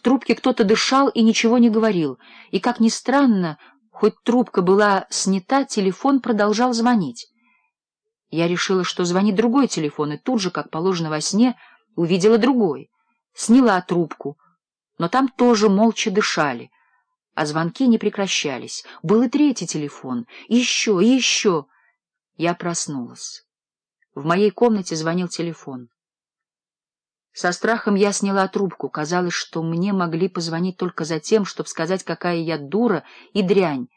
В трубке кто-то дышал и ничего не говорил. И, как ни странно, хоть трубка была снята, телефон продолжал звонить. Я решила, что звонит другой телефон, и тут же, как положено во сне, увидела другой. Сняла трубку, но там тоже молча дышали, а звонки не прекращались. Был и третий телефон. Еще, еще. Я проснулась. В моей комнате звонил телефон. Со страхом я сняла трубку. Казалось, что мне могли позвонить только за тем, чтобы сказать, какая я дура и дрянь.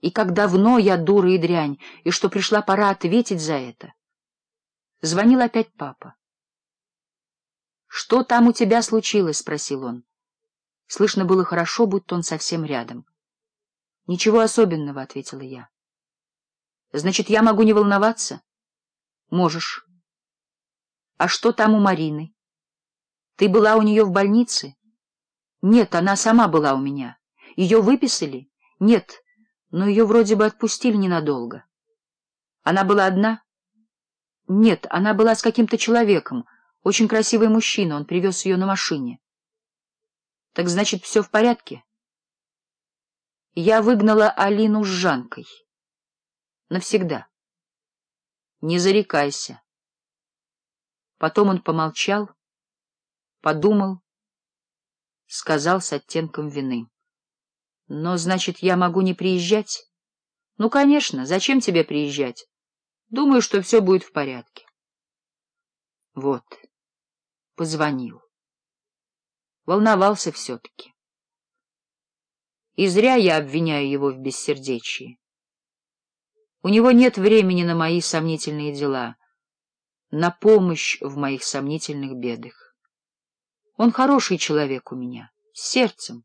И как давно я дура и дрянь, и что пришла пора ответить за это. Звонил опять папа. — Что там у тебя случилось? — спросил он. Слышно было хорошо, будто он совсем рядом. — Ничего особенного, — ответила я. — Значит, я могу не волноваться? — Можешь. — А что там у Марины? — ты была у нее в больнице? Нет, она сама была у меня. Ее выписали? Нет, но ее вроде бы отпустили ненадолго. Она была одна? Нет, она была с каким-то человеком. Очень красивый мужчина, он привез ее на машине. Так значит, все в порядке? Я выгнала Алину с Жанкой. Навсегда. Не зарекайся. Потом он помолчал подумал, сказал с оттенком вины. — Но, значит, я могу не приезжать? — Ну, конечно, зачем тебе приезжать? Думаю, что все будет в порядке. Вот, позвонил. Волновался все-таки. И зря я обвиняю его в бессердечии. У него нет времени на мои сомнительные дела, на помощь в моих сомнительных бедах. Он хороший человек у меня, с сердцем.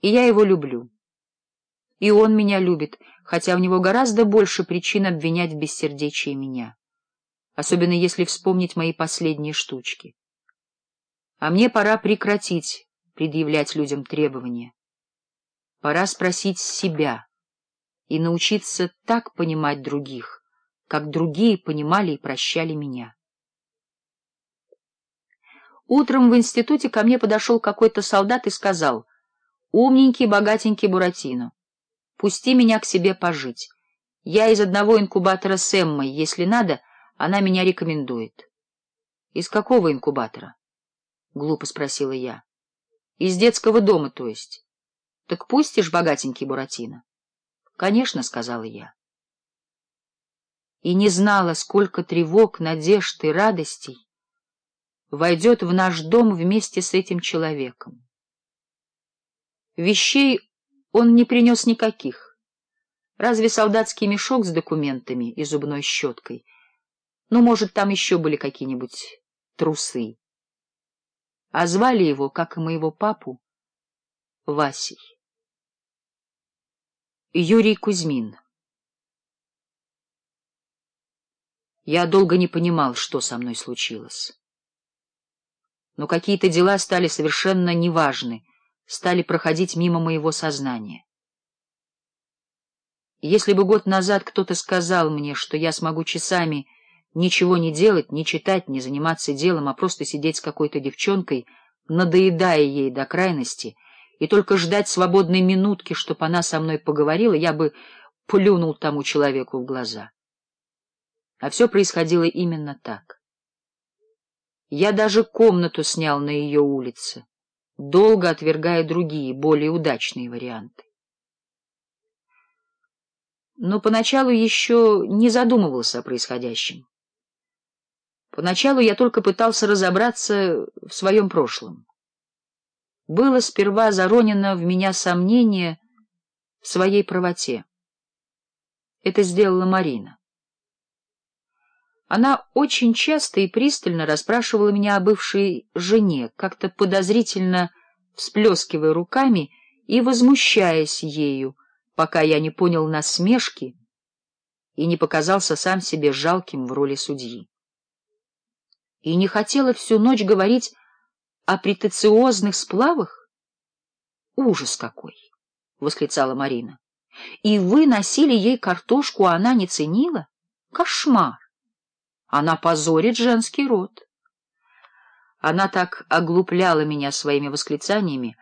И я его люблю. И он меня любит, хотя у него гораздо больше причин обвинять в бессердечии меня. Особенно если вспомнить мои последние штучки. А мне пора прекратить предъявлять людям требования. Пора спросить себя и научиться так понимать других, как другие понимали и прощали меня. Утром в институте ко мне подошел какой-то солдат и сказал, «Умненький, богатенький Буратино, пусти меня к себе пожить. Я из одного инкубатора с Эммой, если надо, она меня рекомендует». «Из какого инкубатора?» — глупо спросила я. «Из детского дома, то есть. Так пустишь, богатенький Буратино?» «Конечно», — сказала я. И не знала, сколько тревог, надежд и радостей войдет в наш дом вместе с этим человеком. Вещей он не принес никаких, разве солдатский мешок с документами и зубной щеткой. Ну, может, там еще были какие-нибудь трусы. А звали его, как и моего папу, Васей. Юрий Кузьмин Я долго не понимал, что со мной случилось но какие-то дела стали совершенно неважны, стали проходить мимо моего сознания. Если бы год назад кто-то сказал мне, что я смогу часами ничего не делать, не читать, не заниматься делом, а просто сидеть с какой-то девчонкой, надоедая ей до крайности, и только ждать свободной минутки, чтобы она со мной поговорила, я бы плюнул тому человеку в глаза. А все происходило именно так. Я даже комнату снял на ее улице, долго отвергая другие, более удачные варианты. Но поначалу еще не задумывался о происходящем. Поначалу я только пытался разобраться в своем прошлом. Было сперва заронено в меня сомнение в своей правоте. Это сделала Марина. Она очень часто и пристально расспрашивала меня о бывшей жене, как-то подозрительно всплескивая руками и возмущаясь ею, пока я не понял насмешки и не показался сам себе жалким в роли судьи. И не хотела всю ночь говорить о претенциозных сплавах? Ужас какой! — восклицала Марина. — И вы носили ей картошку, а она не ценила? Кошмар! Она позорит женский род. Она так оглупляла меня своими восклицаниями,